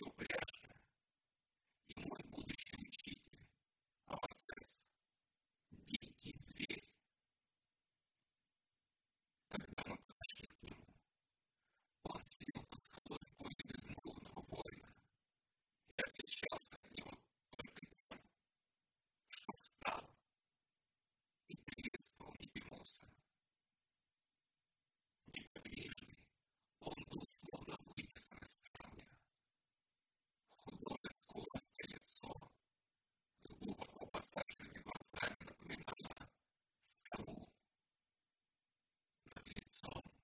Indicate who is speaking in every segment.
Speaker 1: your не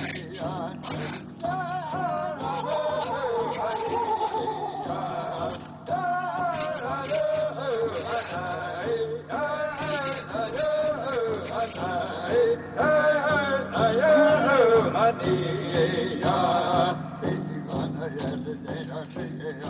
Speaker 1: Yeah.